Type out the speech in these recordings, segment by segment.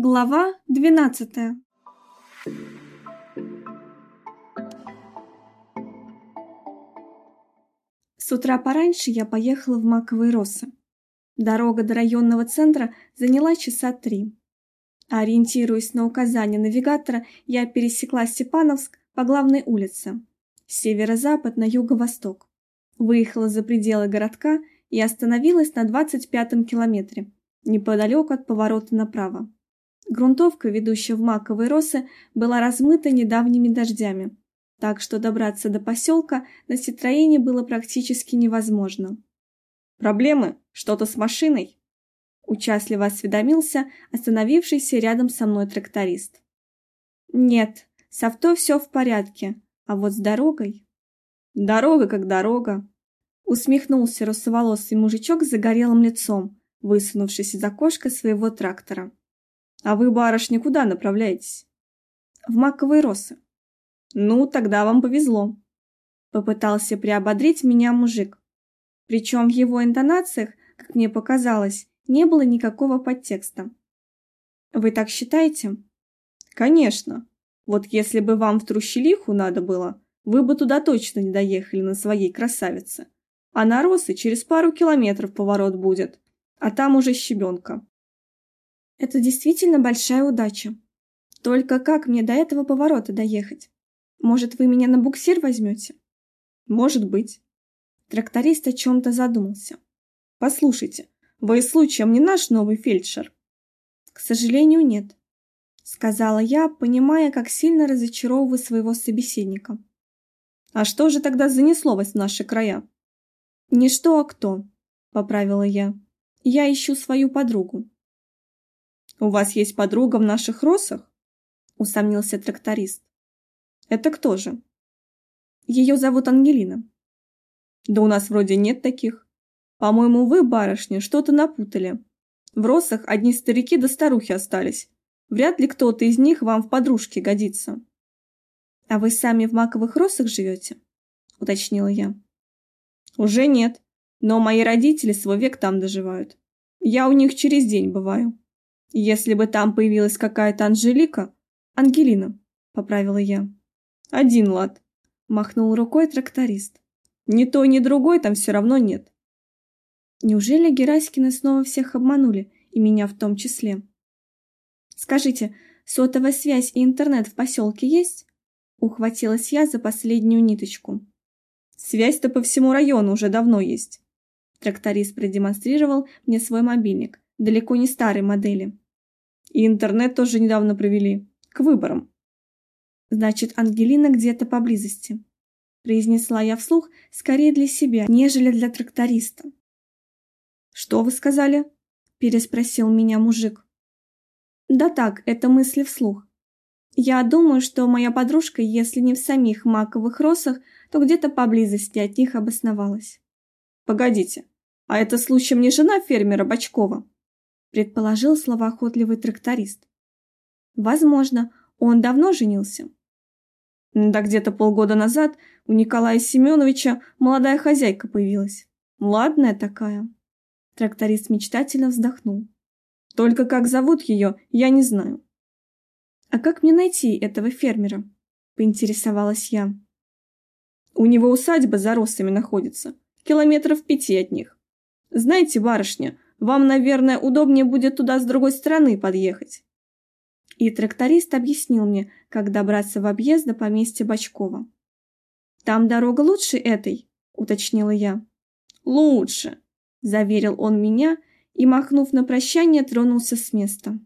Глава 12. С утра пораньше я поехала в Маковые росы. Дорога до районного центра заняла часа три. Ориентируясь на указания навигатора, я пересекла Степановск по главной улице, с северо-запад на юго-восток. Выехала за пределы городка и остановилась на 25-м километре, неподалеку от поворота направо. Грунтовка, ведущая в Маковые росы, была размыта недавними дождями, так что добраться до поселка на Ситроене было практически невозможно. «Проблемы? Что-то с машиной?» Участливо осведомился остановившийся рядом со мной тракторист. «Нет, с авто все в порядке, а вот с дорогой...» «Дорога как дорога», усмехнулся русоволосый мужичок с загорелым лицом, высунувшись из окошка своего трактора. А вы, барышня, куда направляетесь? В маковые росы. Ну, тогда вам повезло. Попытался приободрить меня мужик. Причем в его интонациях, как мне показалось, не было никакого подтекста. Вы так считаете? Конечно. Вот если бы вам в Трущелиху надо было, вы бы туда точно не доехали на своей красавице. А на Росы через пару километров поворот будет, а там уже щебенка. Это действительно большая удача. Только как мне до этого поворота доехать? Может, вы меня на буксир возьмете? Может быть. Тракторист о чем-то задумался. Послушайте, вы случаем не наш новый фельдшер? К сожалению, нет. Сказала я, понимая, как сильно разочаровываю своего собеседника. А что же тогда занесло вас в наши края? Не что, а кто, поправила я. Я ищу свою подругу. «У вас есть подруга в наших росах?» – усомнился тракторист. «Это кто же?» «Ее зовут Ангелина». «Да у нас вроде нет таких. По-моему, вы, барышня, что-то напутали. В росах одни старики да старухи остались. Вряд ли кто-то из них вам в подружке годится». «А вы сами в маковых росах живете?» – уточнила я. «Уже нет, но мои родители свой век там доживают. Я у них через день бываю». Если бы там появилась какая-то Анжелика... Ангелина, поправила я. Один лад. Махнул рукой тракторист. Ни той, ни другой там все равно нет. Неужели Гераськины снова всех обманули, и меня в том числе? Скажите, сотовая связь и интернет в поселке есть? Ухватилась я за последнюю ниточку. Связь-то по всему району уже давно есть. Тракторист продемонстрировал мне свой мобильник, далеко не старой модели. И интернет тоже недавно провели. К выборам. Значит, Ангелина где-то поблизости. Произнесла я вслух скорее для себя, нежели для тракториста. Что вы сказали? Переспросил меня мужик. Да так, это мысли вслух. Я думаю, что моя подружка, если не в самих маковых росах, то где-то поблизости от них обосновалась. Погодите, а это случаем не жена фермера Бочкова? Предположил словоохотливый тракторист. Возможно, он давно женился. Да где-то полгода назад у Николая Семеновича молодая хозяйка появилась. Ладная такая. Тракторист мечтательно вздохнул. Только как зовут ее, я не знаю. А как мне найти этого фермера? Поинтересовалась я. У него усадьба за росами находится, километров пяти от них. Знаете, барышня, вам, наверное, удобнее будет туда с другой стороны подъехать. И тракторист объяснил мне, как добраться в объезд до поместья Бочкова. «Там дорога лучше этой?» – уточнила я. «Лучше», – заверил он меня и, махнув на прощание, тронулся с места.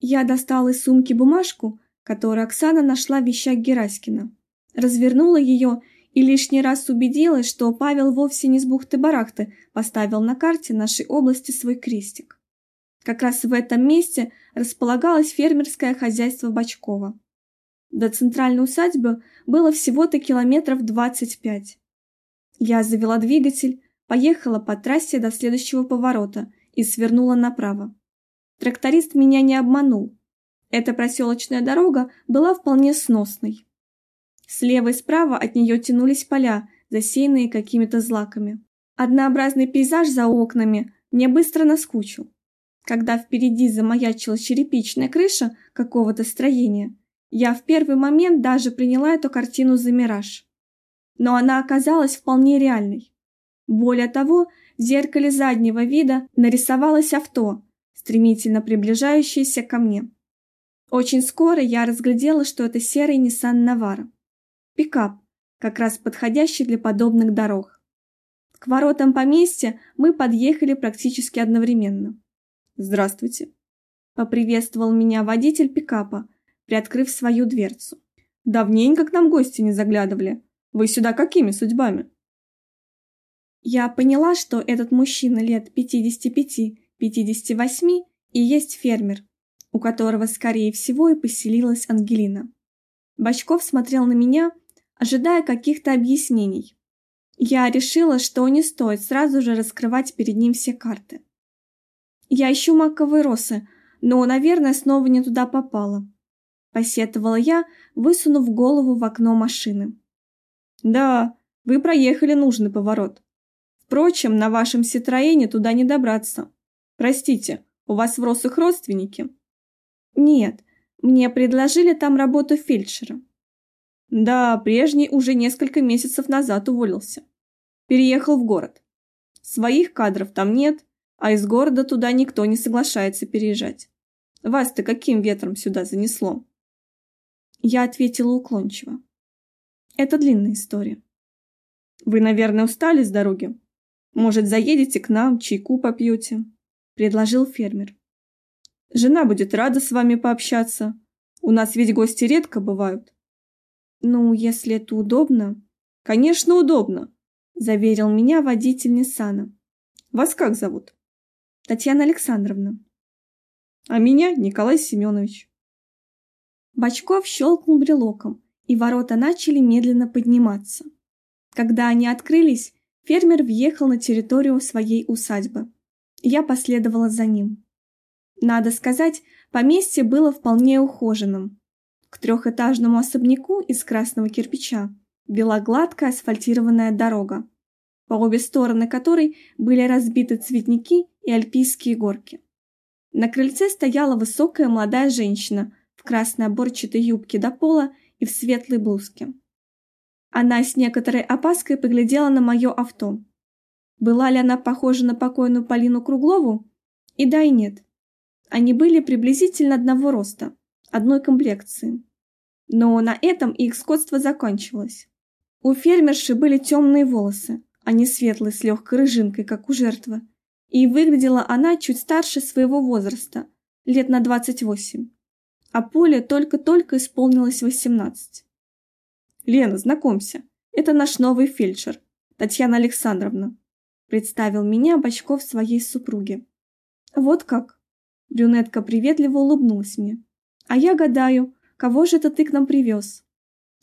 Я достала из сумки бумажку, которую Оксана нашла в вещах Гераськина, развернула ее и лишний раз убедилась, что Павел вовсе не с бухты-барахты поставил на карте нашей области свой крестик. Как раз в этом месте располагалось фермерское хозяйство Бочкова. До центральной усадьбы было всего-то километров 25. Я завела двигатель, поехала по трассе до следующего поворота и свернула направо. Тракторист меня не обманул. Эта проселочная дорога была вполне сносной. Слева и справа от нее тянулись поля, засеянные какими-то злаками. Однообразный пейзаж за окнами мне быстро наскучил. Когда впереди замаячила черепичная крыша какого-то строения, я в первый момент даже приняла эту картину за мираж. Но она оказалась вполне реальной. Более того, в зеркале заднего вида нарисовалось авто, стремительно приближающееся ко мне. Очень скоро я разглядела, что это серый Nissan Navara. Пикап, как раз подходящий для подобных дорог. К воротам поместья мы подъехали практически одновременно. «Здравствуйте», — поприветствовал меня водитель пикапа, приоткрыв свою дверцу. «Давненько к нам гости не заглядывали. Вы сюда какими судьбами?» Я поняла, что этот мужчина лет 55-58 и есть фермер, у которого, скорее всего, и поселилась Ангелина. Бочков смотрел на меня, ожидая каких-то объяснений. Я решила, что не стоит сразу же раскрывать перед ним все карты. Я ищу маковые росы, но, наверное, снова не туда попала. Посетовала я, высунув голову в окно машины. Да, вы проехали нужный поворот. Впрочем, на вашем Ситроене туда не добраться. Простите, у вас в Росах родственники? Нет, мне предложили там работу фельдшера. Да, прежний уже несколько месяцев назад уволился. Переехал в город. Своих кадров там нет, а из города туда никто не соглашается переезжать. Вас-то каким ветром сюда занесло? Я ответила уклончиво. Это длинная история. Вы, наверное, устали с дороги? Может, заедете к нам, чайку попьете?» – предложил фермер. «Жена будет рада с вами пообщаться. У нас ведь гости редко бывают». «Ну, если это удобно...» «Конечно, удобно», – заверил меня водитель Ниссана. «Вас как зовут?» «Татьяна Александровна». «А меня Николай Семенович». Бочков щелкнул брелоком, и ворота начали медленно подниматься. Когда они открылись, Фермер въехал на территорию своей усадьбы. Я последовала за ним. Надо сказать, поместье было вполне ухоженным. К трехэтажному особняку из красного кирпича вела гладкая асфальтированная дорога, по обе стороны которой были разбиты цветники и альпийские горки. На крыльце стояла высокая молодая женщина в красной оборчатой юбке до пола и в светлой блузке. Она с некоторой опаской поглядела на мое авто. Была ли она похожа на покойную Полину Круглову? И да, и нет. Они были приблизительно одного роста, одной комплекции. Но на этом их скотство закончилось. У фермерши были темные волосы, а не светлые с легкой рыжинкой, как у жертвы. И выглядела она чуть старше своего возраста, лет на 28. А Поле только-только исполнилось 18. Лена, знакомься, это наш новый фельдшер, Татьяна Александровна. Представил меня Бочков своей супруге. Вот как. Брюнетка приветливо улыбнулась мне. А я гадаю, кого же это ты к нам привез?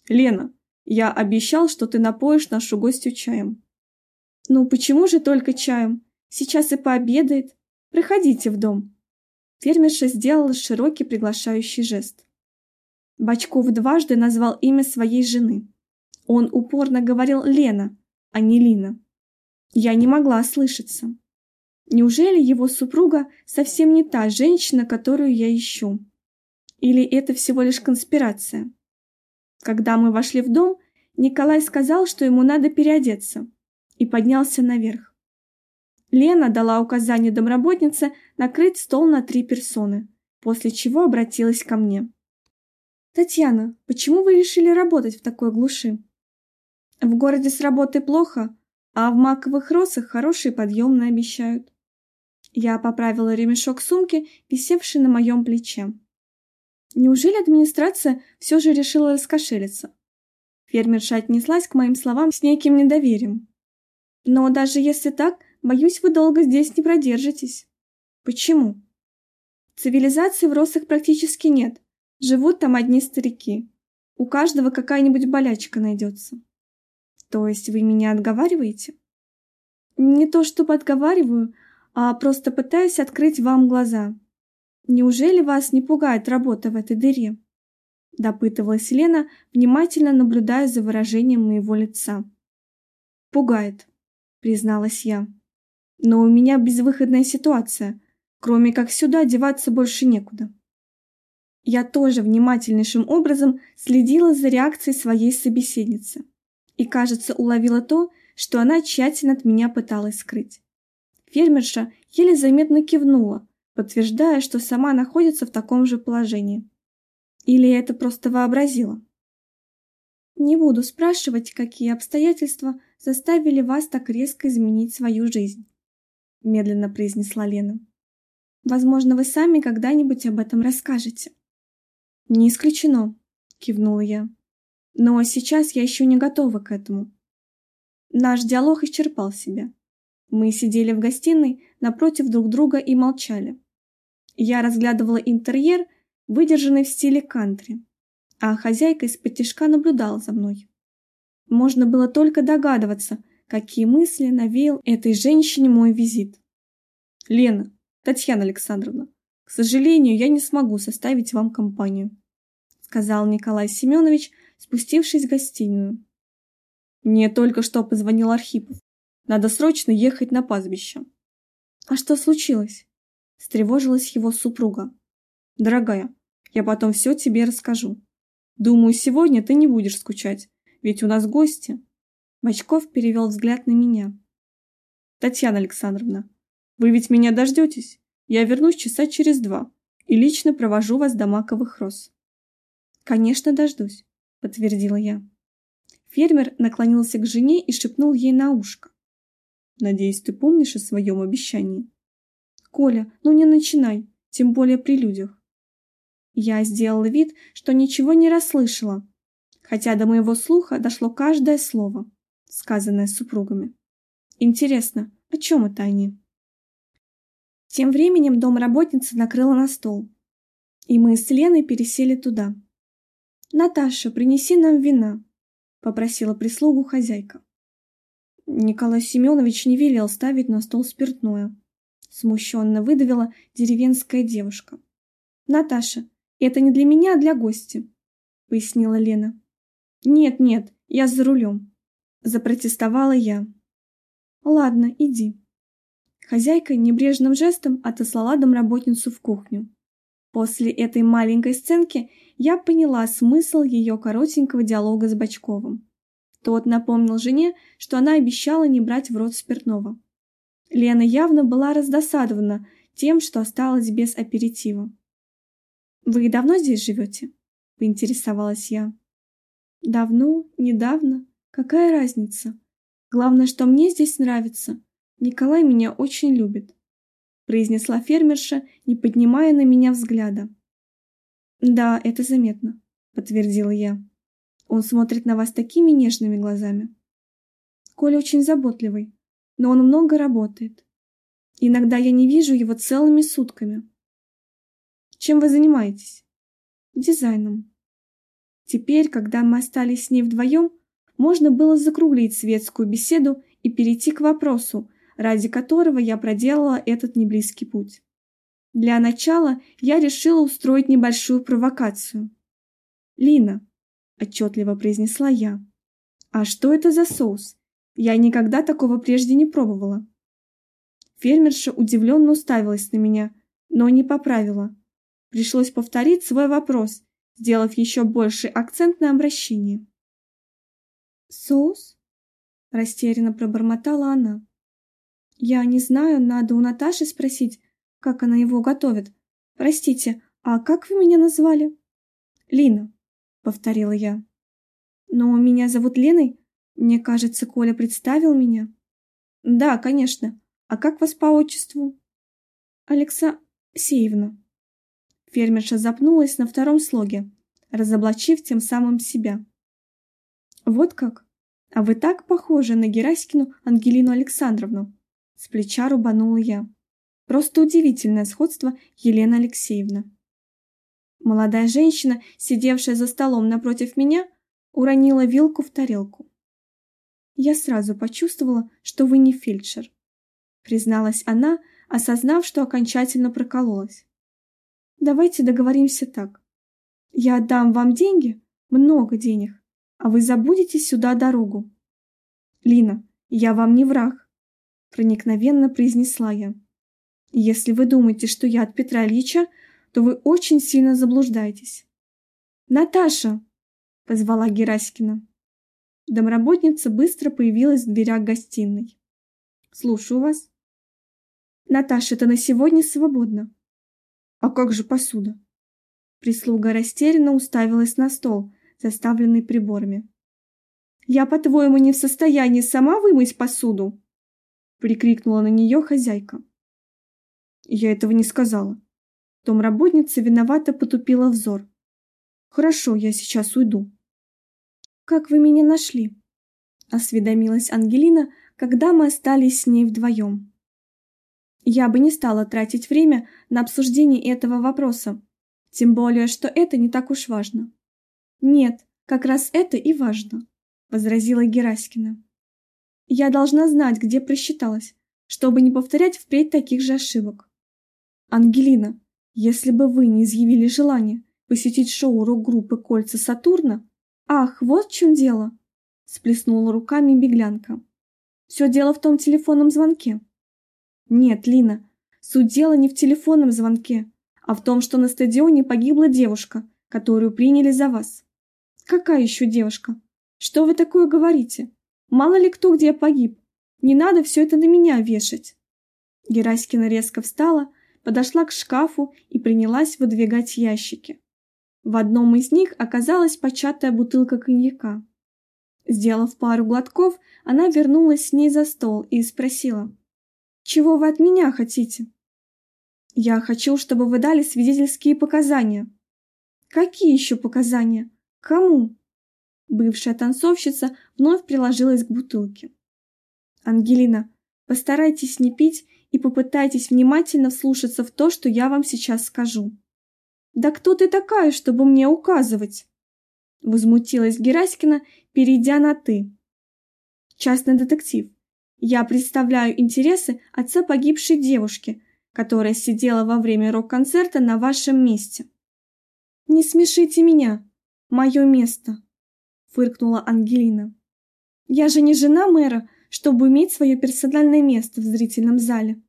Лена, я обещал, что ты напоишь нашу гостью чаем. Ну почему же только чаем? Сейчас и пообедает. Приходите в дом. Фермерша сделала широкий приглашающий жест. Бочков дважды назвал имя своей жены. Он упорно говорил Лена, а не Лина. Я не могла ослышаться. Неужели его супруга совсем не та женщина, которую я ищу? Или это всего лишь конспирация? Когда мы вошли в дом, Николай сказал, что ему надо переодеться, и поднялся наверх. Лена дала указание домработнице накрыть стол на три персоны, после чего обратилась ко мне. «Татьяна, почему вы решили работать в такой глуши?» «В городе с работой плохо, а в маковых росах хорошие подъемные обещают». Я поправила ремешок сумки, висевший на моем плече. Неужели администрация все же решила раскошелиться? Фермерша отнеслась к моим словам с неким недоверием. Но даже если так, боюсь, вы долго здесь не продержитесь. Почему? Цивилизации в Росах практически нет, Живут там одни старики. У каждого какая-нибудь болячка найдется. То есть вы меня отговариваете? Не то чтобы отговариваю, а просто пытаюсь открыть вам глаза. Неужели вас не пугает работа в этой дыре? Допытывалась Лена, внимательно наблюдая за выражением моего лица. Пугает, призналась я. Но у меня безвыходная ситуация. Кроме как сюда деваться больше некуда. Я тоже внимательнейшим образом следила за реакцией своей собеседницы и, кажется, уловила то, что она тщательно от меня пыталась скрыть. Фермерша еле заметно кивнула, подтверждая, что сама находится в таком же положении. Или это просто вообразила? Не буду спрашивать, какие обстоятельства заставили вас так резко изменить свою жизнь, медленно произнесла Лена. Возможно, вы сами когда-нибудь об этом расскажете. Не исключено, кивнула я. Но сейчас я еще не готова к этому. Наш диалог исчерпал себя. Мы сидели в гостиной напротив друг друга и молчали. Я разглядывала интерьер, выдержанный в стиле кантри, а хозяйка из-под тишка наблюдала за мной. Можно было только догадываться, какие мысли навеял этой женщине мой визит. «Лена, Татьяна Александровна, к сожалению, я не смогу составить вам компанию», сказал Николай Семенович, спустившись в гостиную. «Мне только что позвонил Архипов. Надо срочно ехать на пастбище». «А что случилось?» встревожилась его супруга. «Дорогая, я потом все тебе расскажу. Думаю, сегодня ты не будешь скучать, ведь у нас гости». Бочков перевел взгляд на меня. «Татьяна Александровна, вы ведь меня дождетесь? Я вернусь часа через два и лично провожу вас до маковых роз». «Конечно, дождусь», — подтвердила я. Фермер наклонился к жене и шепнул ей на ушко. «Надеюсь, ты помнишь о своем обещании?» «Коля, ну не начинай, тем более при людях». Я сделала вид, что ничего не расслышала, хотя до моего слуха дошло каждое слово, сказанное супругами. Интересно, о чем это они? Тем временем домработница накрыла на стол, и мы с Леной пересели туда. «Наташа, принеси нам вина», — попросила прислугу хозяйка. Николай Семенович не велел ставить на стол спиртное, смущенно выдавила деревенская девушка. Наташа, это не для меня, а для гостя, пояснила Лена. Нет, нет, я за рулем. запротестовала я. Ладно, иди. Хозяйка небрежным жестом отослала домработницу в кухню. После этой маленькой сценки я поняла смысл ее коротенького диалога с Бочковым. Тот напомнил жене, что она обещала не брать в рот спиртного. Лена явно была раздосадована тем, что осталась без аперитива. «Вы давно здесь живете?» – поинтересовалась я. «Давно, недавно, какая разница? Главное, что мне здесь нравится. Николай меня очень любит», – произнесла фермерша, не поднимая на меня взгляда. «Да, это заметно», – подтвердила я. «Он смотрит на вас такими нежными глазами». «Коля очень заботливый, но он много работает. Иногда я не вижу его целыми сутками. Чем вы занимаетесь? Дизайном. Теперь, когда мы остались с ней вдвоем, можно было закруглить светскую беседу и перейти к вопросу, ради которого я проделала этот неблизкий путь. Для начала я решила устроить небольшую провокацию. «Лина», — отчетливо произнесла я, — «а что это за соус? Я никогда такого прежде не пробовала. Фермерша удивленно уставилась на меня, но не поправила. Пришлось повторить свой вопрос, сделав еще больший акцент на обращении. «Соус?» – растерянно пробормотала она. «Я не знаю, надо у Наташи спросить, как она его готовит. Простите, а как вы меня назвали?» «Лина», — повторила я. «Но меня зовут Леной, мне кажется, Коля представил меня. Да, конечно. А как вас по отчеству? Алекса Сеевна. Фермерша запнулась на втором слоге, разоблачив тем самым себя. Вот как? А вы так похожи на Гераськину Ангелину Александровну. С плеча рубанула я. Просто удивительное сходство Елена Алексеевна. Молодая женщина, сидевшая за столом напротив меня, уронила вилку в тарелку. Я сразу почувствовала, что вы не фельдшер, призналась она, осознав, что окончательно прокололась. Давайте договоримся так. Я отдам вам деньги, много денег, а вы забудете сюда дорогу. Лина, я вам не враг, проникновенно произнесла я. Если вы думаете, что я от Петра Ильича, то вы очень сильно заблуждаетесь. «Наташа!» – позвала Гераськина. Домработница быстро появилась в дверях гостиной. «Слушаю вас». «Наташа, это на сегодня свободно». «А как же посуда?» Прислуга растерянно уставилась на стол, заставленный приборами. «Я, по-твоему, не в состоянии сама вымыть посуду?» прикрикнула на нее хозяйка. Я этого не сказала. Домработница виновато потупила взор. Хорошо, я сейчас уйду. Как вы меня нашли? Осведомилась Ангелина, когда мы остались с ней вдвоем. Я бы не стала тратить время на обсуждение этого вопроса, тем более, что это не так уж важно. Нет, как раз это и важно, возразила Гераськина. Я должна знать, где просчиталась, чтобы не повторять впредь таких же ошибок. Ангелина, если бы вы не изъявили желание посетить шоу рок-группы «Кольца Сатурна», ах, вот в чем дело, сплеснула руками беглянка. Все дело в том телефонном звонке. Нет, Лина, суть дела не в телефонном звонке, а в том, что на стадионе погибла девушка, которую приняли за вас. Какая еще девушка? Что вы такое говорите? Мало ли кто где погиб. Не надо все это на меня вешать. Гераськина резко встала, подошла к шкафу и принялась выдвигать ящики. В одном из них оказалась початая бутылка коньяка. Сделав пару глотков, она вернулась с ней за стол и спросила. «Чего вы от меня хотите?» «Я хочу, чтобы вы дали свидетельские показания». «Какие еще показания? Кому?» Бывшая танцовщица вновь приложилась к бутылке. «Ангелина, постарайтесь не пить и попытайтесь внимательно вслушаться в то, что я вам сейчас скажу». «Да кто ты такая, чтобы мне указывать?» Возмутилась Гераськина, перейдя на «ты». «Частный детектив. Я представляю интересы отца погибшей девушки, которая сидела во время рок-концерта на вашем месте». «Не смешите меня. Мое место», — фыркнула Ангелина. «Я же не жена мэра, чтобы иметь свое персональное место в зрительном зале.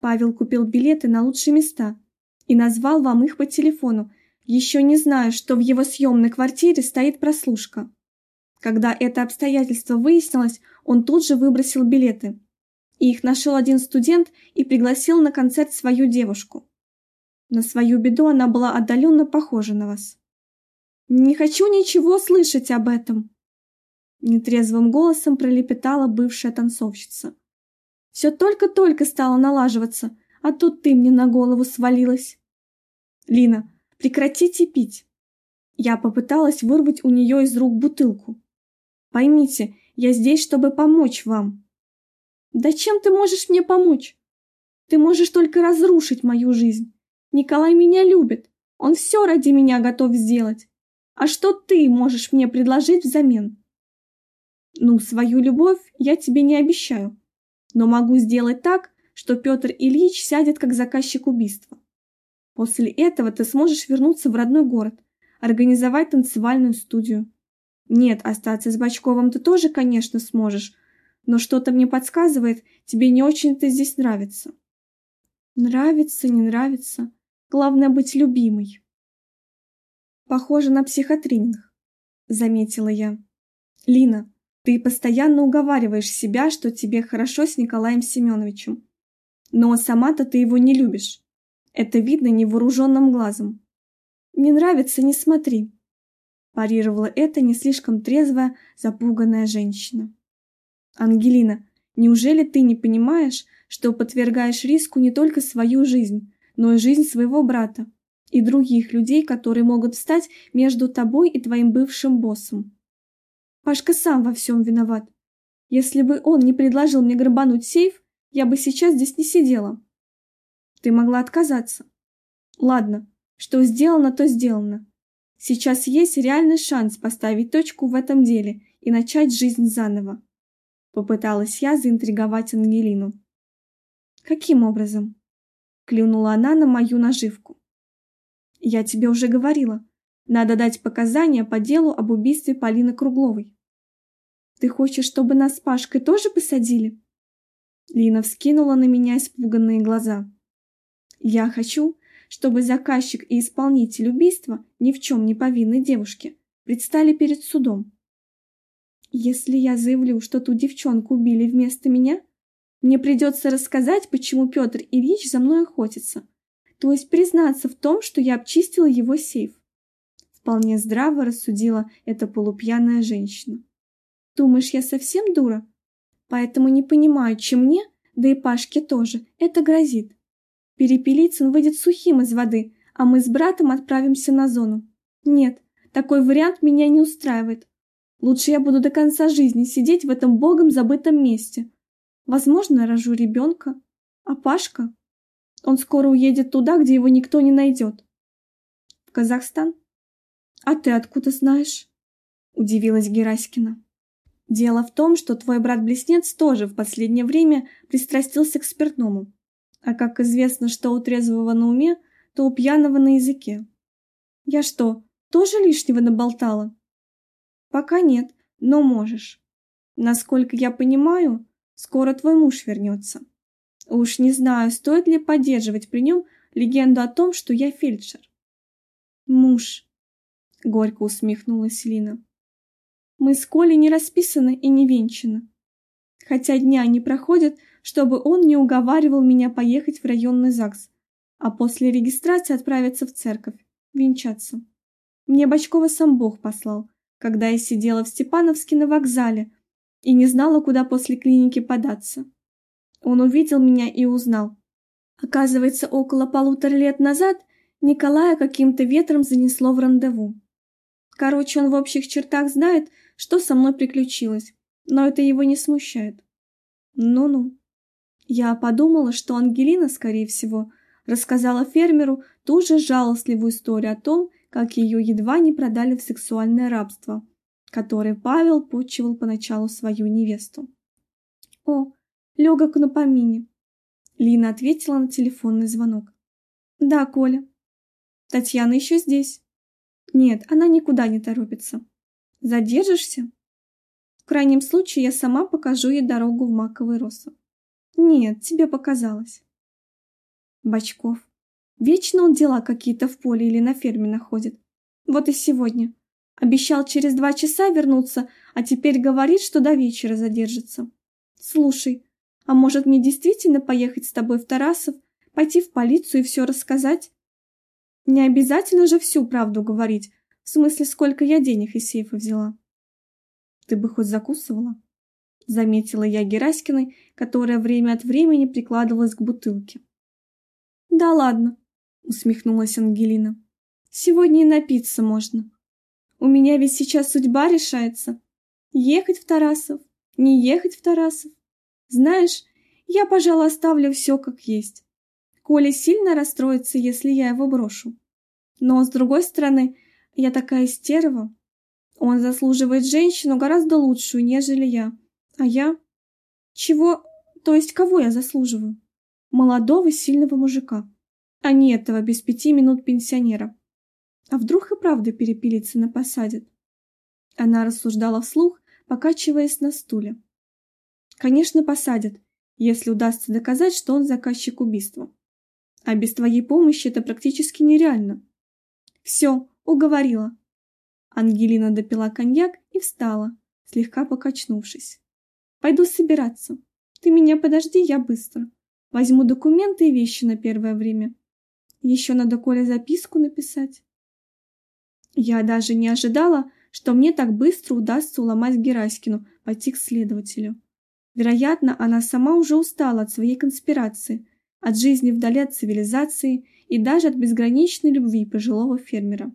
Павел купил билеты на лучшие места и назвал вам их по телефону, еще не зная, что в его съемной квартире стоит прослушка. Когда это обстоятельство выяснилось, он тут же выбросил билеты. И их нашел один студент и пригласил на концерт свою девушку. На свою беду она была отдаленно похожа на вас. «Не хочу ничего слышать об этом», Нетрезвым голосом пролепетала бывшая танцовщица. Все только-только стало налаживаться, а тут ты мне на голову свалилась. Лина, прекратите пить. Я попыталась вырвать у нее из рук бутылку. Поймите, я здесь, чтобы помочь вам. Да чем ты можешь мне помочь? Ты можешь только разрушить мою жизнь. Николай меня любит. Он все ради меня готов сделать. А что ты можешь мне предложить взамен? Ну, свою любовь я тебе не обещаю, но могу сделать так, что Петр Ильич сядет как заказчик убийства. После этого ты сможешь вернуться в родной город, организовать танцевальную студию. Нет, остаться с Бачковым ты тоже, конечно, сможешь, но что-то мне подсказывает, тебе не очень-то здесь нравится. Нравится, не нравится. Главное быть любимой. Похоже на психотренинг, заметила я. Лина, ты постоянно уговариваешь себя, что тебе хорошо с Николаем Семеновичем. Но сама-то ты его не любишь. Это видно невооруженным глазом. Не нравится, не смотри. Парировала эта не слишком трезвая, запуганная женщина. Ангелина, неужели ты не понимаешь, что подвергаешь риску не только свою жизнь, но и жизнь своего брата и других людей, которые могут встать между тобой и твоим бывшим боссом? Пашка сам во всем виноват. Если бы он не предложил мне грабануть сейф, я бы сейчас здесь не сидела. Ты могла отказаться. Ладно, что сделано, то сделано. Сейчас есть реальный шанс поставить точку в этом деле и начать жизнь заново. Попыталась я заинтриговать Ангелину. Каким образом? Клюнула она на мою наживку. Я тебе уже говорила. Надо дать показания по делу об убийстве Полины Кругловой. Ты хочешь, чтобы нас с Пашкой тоже посадили? Лина вскинула на меня испуганные глаза. Я хочу, чтобы заказчик и исполнитель убийства ни в чем не повинной девушки предстали перед судом. Если я заявлю, что ту девчонку убили вместо меня, мне придется рассказать, почему Петр Ильич за мной охотится, то есть признаться в том, что я обчистила его сейф. Вполне здраво рассудила эта полупьяная женщина. Думаешь, я совсем дура? Поэтому не понимаю, чем мне, да и Пашке тоже, это грозит. Перепелицын выйдет сухим из воды, а мы с братом отправимся на зону. Нет, такой вариант меня не устраивает. Лучше я буду до конца жизни сидеть в этом богом забытом месте. Возможно, рожу ребенка. А Пашка? Он скоро уедет туда, где его никто не найдет. В Казахстан? А ты откуда знаешь? Удивилась Гераськина. Дело в том, что твой брат-близнец тоже в последнее время пристрастился к спиртному. А как известно, что у трезвого на уме, то у пьяного на языке. Я что, тоже лишнего наболтала? Пока нет, но можешь. Насколько я понимаю, скоро твой муж вернется. Уж не знаю, стоит ли поддерживать при нем легенду о том, что я фельдшер. Муж, горько усмехнулась Лина. Мы с Колей не расписаны и не венчаны. Хотя дня не проходят, чтобы он не уговаривал меня поехать в районный ЗАГС, а после регистрации отправиться в церковь, венчаться. Мне Бочкова сам Бог послал, когда я сидела в Степановске на вокзале и не знала, куда после клиники податься. Он увидел меня и узнал. Оказывается, около полутора лет назад Николая каким-то ветром занесло в рандеву. Короче, он в общих чертах знает, что со мной приключилось, но это его не смущает. Ну-ну. Я подумала, что Ангелина, скорее всего, рассказала фермеру ту же жалостливую историю о том, как ее едва не продали в сексуальное рабство, которое Павел почивал поначалу свою невесту. «О, легок на помине!» Лина ответила на телефонный звонок. «Да, Коля. Татьяна еще здесь?» «Нет, она никуда не торопится. Задержишься?» «В крайнем случае я сама покажу ей дорогу в маковый росу». «Нет, тебе показалось». Бочков. Вечно он дела какие-то в поле или на ферме находит. Вот и сегодня. Обещал через два часа вернуться, а теперь говорит, что до вечера задержится. Слушай, а может мне действительно поехать с тобой в Тарасов, пойти в полицию и все рассказать? Не обязательно же всю правду говорить, в смысле, сколько я денег из сейфа взяла. Ты бы хоть закусывала? Заметила я Гераськиной, которая время от времени прикладывалась к бутылке. Да ладно, усмехнулась Ангелина. Сегодня и напиться можно. У меня ведь сейчас судьба решается. Ехать в Тарасов, не ехать в Тарасов. Знаешь, я, пожалуй, оставлю все как есть. Коля сильно расстроится, если я его брошу. Но, с другой стороны, я такая стерва. Он заслуживает женщину гораздо лучшую, нежели я. А я? Чего? То есть кого я заслуживаю? Молодого, сильного мужика а не этого без пяти минут пенсионера. А вдруг и правда перепилиться посадят? Она рассуждала вслух, покачиваясь на стуле. Конечно, посадят, если удастся доказать, что он заказчик убийства. А без твоей помощи это практически нереально. Все, уговорила. Ангелина допила коньяк и встала, слегка покачнувшись. Пойду собираться. Ты меня подожди, я быстро. Возьму документы и вещи на первое время. Еще надо Коле записку написать. Я даже не ожидала, что мне так быстро удастся уломать Гераськину пойти к следователю. Вероятно, она сама уже устала от своей конспирации, от жизни вдали от цивилизации и даже от безграничной любви пожилого фермера.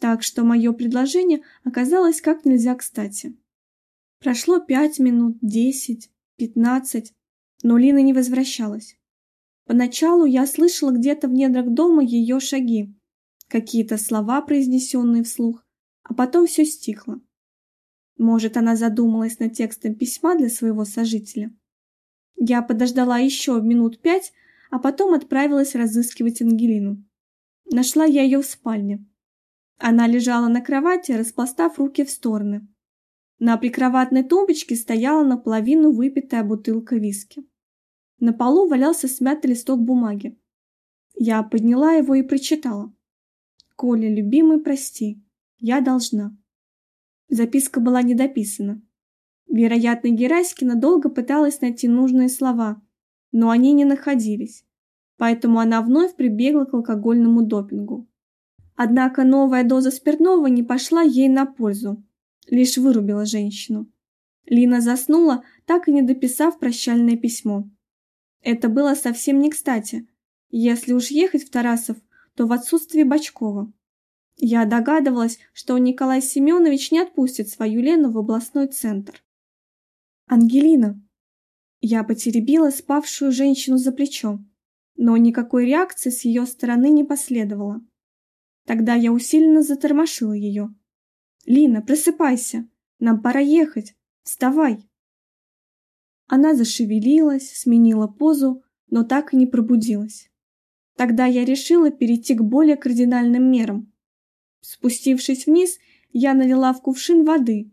Так что мое предложение оказалось как нельзя кстати. Прошло пять минут, десять, пятнадцать, но Лина не возвращалась. Поначалу я слышала где-то в недрах дома ее шаги, какие-то слова, произнесенные вслух, а потом все стихло. Может, она задумалась над текстом письма для своего сожителя. Я подождала еще минут пять, а потом отправилась разыскивать Ангелину. Нашла я ее в спальне. Она лежала на кровати, распластав руки в стороны. На прикроватной тумбочке стояла наполовину выпитая бутылка виски. На полу валялся смятый листок бумаги. Я подняла его и прочитала. «Коля, любимый, прости. Я должна». Записка была недописана. Вероятно, Гераськина долго пыталась найти нужные слова, но они не находились, поэтому она вновь прибегла к алкогольному допингу. Однако новая доза спиртного не пошла ей на пользу, лишь вырубила женщину. Лина заснула, так и не дописав прощальное письмо. Это было совсем не кстати. Если уж ехать в Тарасов, то в отсутствие Бочкова. Я догадывалась, что Николай Семенович не отпустит свою Лену в областной центр. «Ангелина!» Я потеребила спавшую женщину за плечо, но никакой реакции с ее стороны не последовало. Тогда я усиленно затормошила ее. «Лина, просыпайся! Нам пора ехать! Вставай!» Она зашевелилась, сменила позу, но так и не пробудилась. Тогда я решила перейти к более кардинальным мерам. Спустившись вниз, я налила в кувшин воды,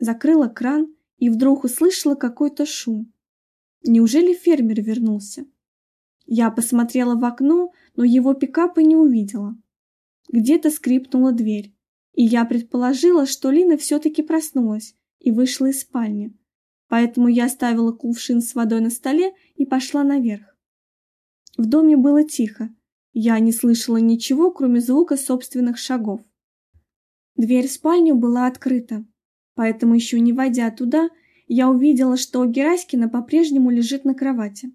закрыла кран и вдруг услышала какой-то шум. Неужели фермер вернулся? Я посмотрела в окно, но его пикапа не увидела. Где-то скрипнула дверь, и я предположила, что Лина все-таки проснулась и вышла из спальни. Поэтому я оставила кувшин с водой на столе и пошла наверх. В доме было тихо. Я не слышала ничего, кроме звука собственных шагов. Дверь в спальню была открыта. Поэтому еще не войдя туда, я увидела, что Гераськина по-прежнему лежит на кровати.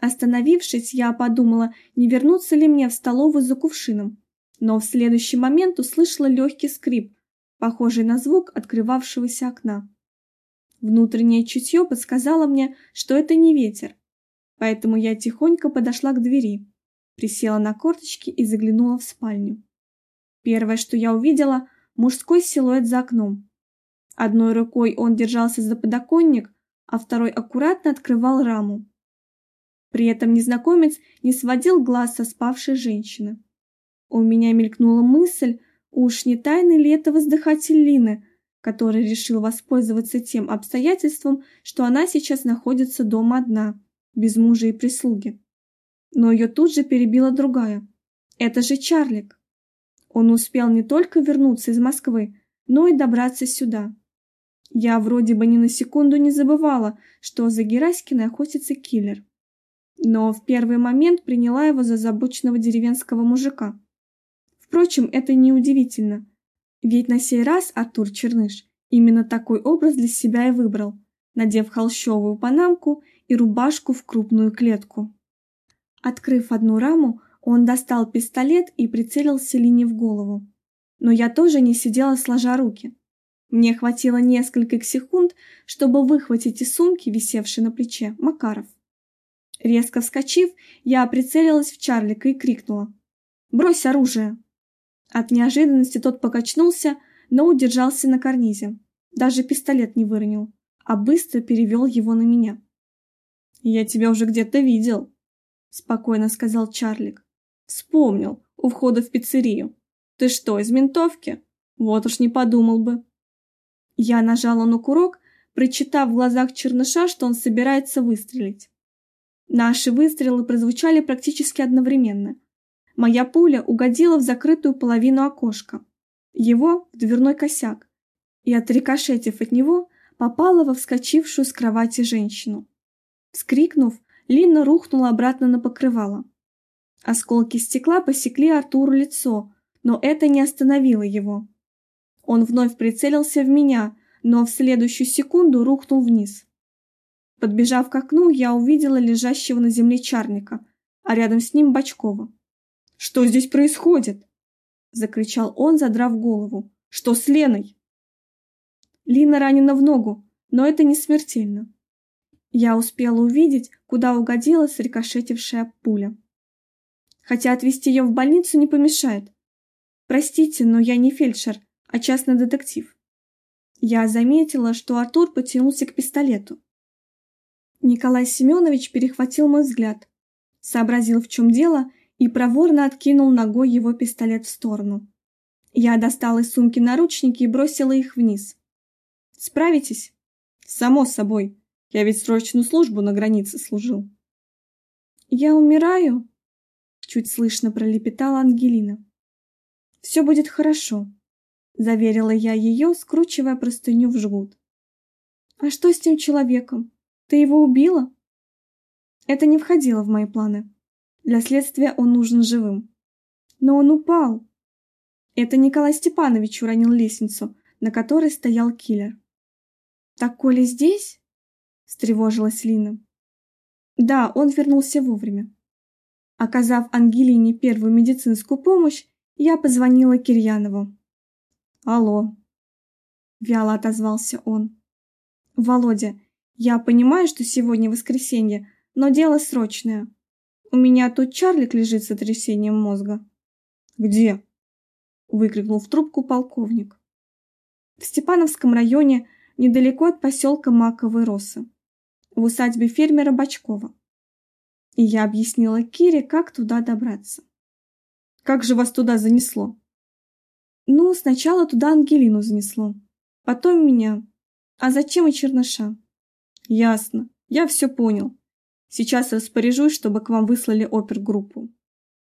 Остановившись, я подумала, не вернуться ли мне в столовую за кувшином, но в следующий момент услышала легкий скрип, похожий на звук открывавшегося окна. Внутреннее чутье подсказало мне, что это не ветер, поэтому я тихонько подошла к двери, присела на корточки и заглянула в спальню. Первое, что я увидела, мужской силуэт за окном. Одной рукой он держался за подоконник, а второй аккуратно открывал раму. При этом незнакомец не сводил глаз со спавшей женщины. У меня мелькнула мысль, уж не тайны ли это воздыхатель Лины, который решил воспользоваться тем обстоятельством, что она сейчас находится дома одна, без мужа и прислуги. Но ее тут же перебила другая. Это же Чарлик. Он успел не только вернуться из Москвы, но и добраться сюда. Я вроде бы ни на секунду не забывала, что за Гераськиной охотится киллер. Но в первый момент приняла его за забоченного деревенского мужика. Впрочем, это не удивительно. Ведь на сей раз Артур Черныш именно такой образ для себя и выбрал, надев холщовую панамку и рубашку в крупную клетку. Открыв одну раму, он достал пистолет и прицелился Лине в голову. Но я тоже не сидела сложа руки. Мне хватило нескольких секунд, чтобы выхватить из сумки, висевшей на плече, Макаров. Резко вскочив, я прицелилась в Чарлика и крикнула. «Брось оружие!» От неожиданности тот покачнулся, но удержался на карнизе. Даже пистолет не выронил, а быстро перевел его на меня. «Я тебя уже где-то видел», — спокойно сказал Чарлик. «Вспомнил, у входа в пиццерию. Ты что, из ментовки? Вот уж не подумал бы». Я нажала на курок, прочитав в глазах черныша, что он собирается выстрелить. Наши выстрелы прозвучали практически одновременно. Моя пуля угодила в закрытую половину окошка, его в дверной косяк, и, отрикошетив от него, попала во вскочившую с кровати женщину. Вскрикнув, Лина рухнула обратно на покрывало. Осколки стекла посекли Артуру лицо, но это не остановило его. Он вновь прицелился в меня, но в следующую секунду рухнул вниз. Подбежав к окну, я увидела лежащего на земле Чарника, а рядом с ним Бочкова. «Что здесь происходит?» – закричал он, задрав голову. «Что с Леной?» Лина ранена в ногу, но это не смертельно. Я успела увидеть, куда угодила срикошетившая пуля. Хотя отвезти ее в больницу не помешает. Простите, но я не фельдшер, а частный детектив. Я заметила, что Артур потянулся к пистолету. Николай Семенович перехватил мой взгляд, сообразил, в чем дело, и проворно откинул ногой его пистолет в сторону. Я достала из сумки наручники и бросила их вниз. «Справитесь?» «Само собой. Я ведь срочную службу на границе служил». Я умираю? Чуть слышно пролепетала Ангелина. Все будет хорошо, заверила я ее, скручивая простыню в жгут. А что с тем человеком? Ты его убила? Это не входило в мои планы. Для следствия он нужен живым. Но он упал. Это Николай Степанович уронил лестницу, на которой стоял киллер. Так Коля здесь? встревожилась Лина. Да, он вернулся вовремя. Оказав Ангелине первую медицинскую помощь, я позвонила Кирьянову. Алло. Вяло отозвался он. Володя, я понимаю, что сегодня воскресенье, но дело срочное. У меня тут Чарлик лежит с сотрясением мозга. Где? выкрикнул в трубку полковник. В Степановском районе, недалеко от поселка Маковые Росы в усадьбе фермера Бачкова. И я объяснила Кире, как туда добраться. Как же вас туда занесло? Ну, сначала туда Ангелину занесло, потом меня. А зачем и Черныша? Ясно. Я все понял. Сейчас распоряжусь, чтобы к вам выслали опергруппу.